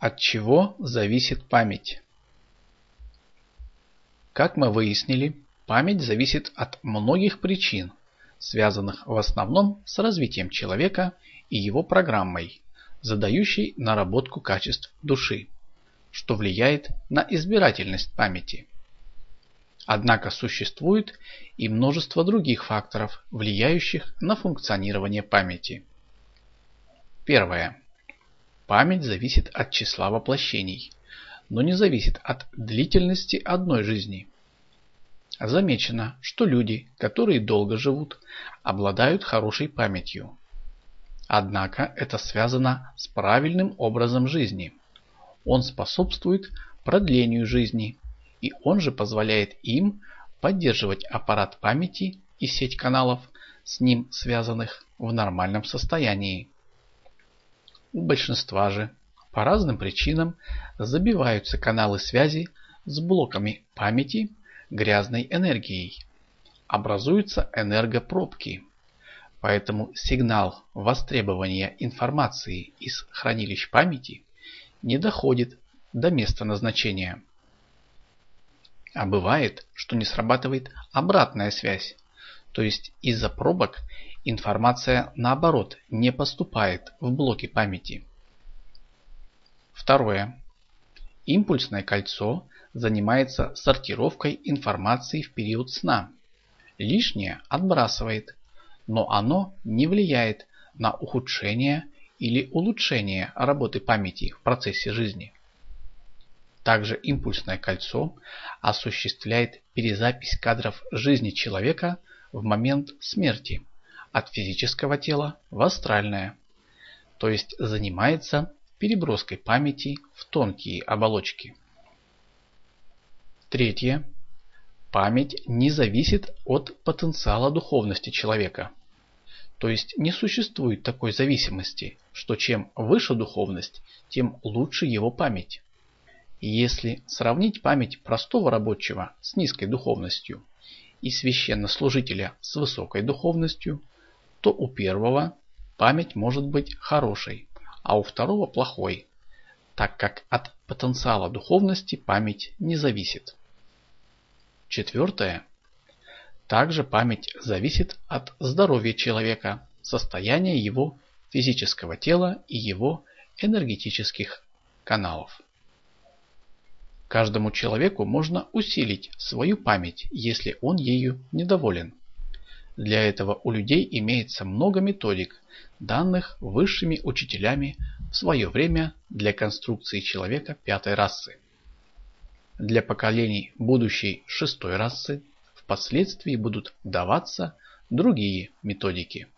От чего зависит память? Как мы выяснили, память зависит от многих причин, связанных в основном с развитием человека и его программой, задающей наработку качеств души, что влияет на избирательность памяти. Однако существует и множество других факторов, влияющих на функционирование памяти. Первое. Память зависит от числа воплощений, но не зависит от длительности одной жизни. Замечено, что люди, которые долго живут, обладают хорошей памятью. Однако это связано с правильным образом жизни. Он способствует продлению жизни, и он же позволяет им поддерживать аппарат памяти и сеть каналов, с ним связанных, в нормальном состоянии. У большинства же по разным причинам забиваются каналы связи с блоками памяти грязной энергией. Образуются энергопробки. Поэтому сигнал востребования информации из хранилищ памяти не доходит до места назначения. А бывает, что не срабатывает обратная связь, то есть из-за пробок информация наоборот не поступает в блоки памяти. Второе. Импульсное кольцо занимается сортировкой информации в период сна. Лишнее отбрасывает, но оно не влияет на ухудшение или улучшение работы памяти в процессе жизни. Также импульсное кольцо осуществляет перезапись кадров жизни человека в момент смерти от физического тела в астральное, то есть занимается переброской памяти в тонкие оболочки. Третье. Память не зависит от потенциала духовности человека. То есть не существует такой зависимости, что чем выше духовность, тем лучше его память. Если сравнить память простого рабочего с низкой духовностью и священнослужителя с высокой духовностью, то у первого память может быть хорошей, а у второго плохой, так как от потенциала духовности память не зависит. Четвертое. Также память зависит от здоровья человека, состояния его физического тела и его энергетических каналов. Каждому человеку можно усилить свою память, если он ею недоволен. Для этого у людей имеется много методик, данных высшими учителями в свое время для конструкции человека пятой расы. Для поколений будущей шестой расы впоследствии будут даваться другие методики.